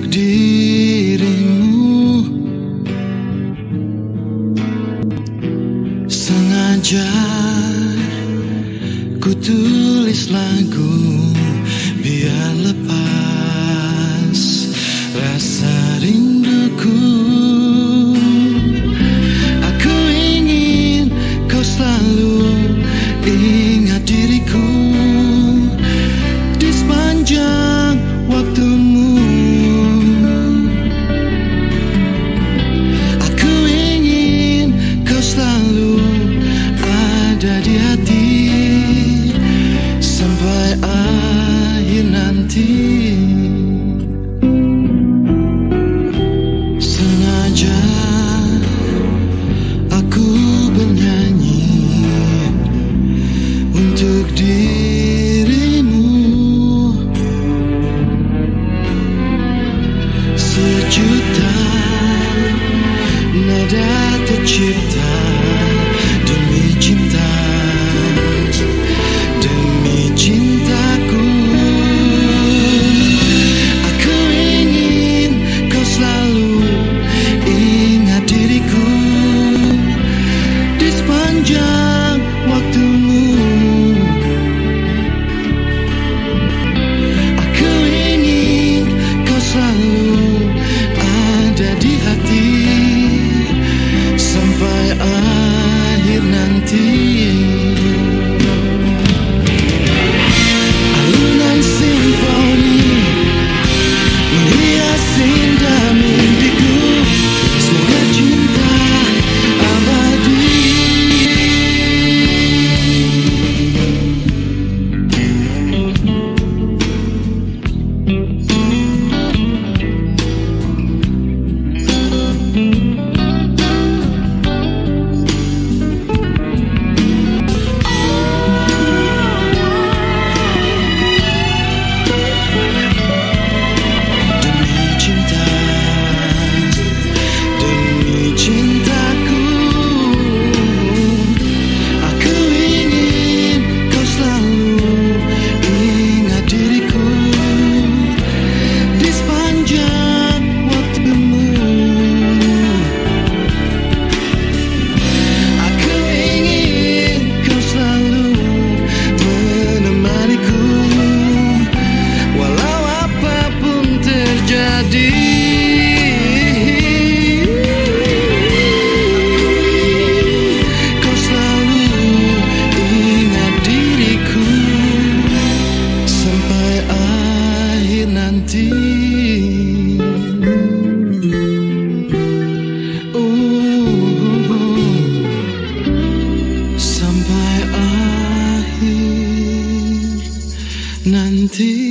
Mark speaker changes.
Speaker 1: untuk dirimu. Sengaja ku tulis lagu. Sejuta nada tercipta akhir nanti.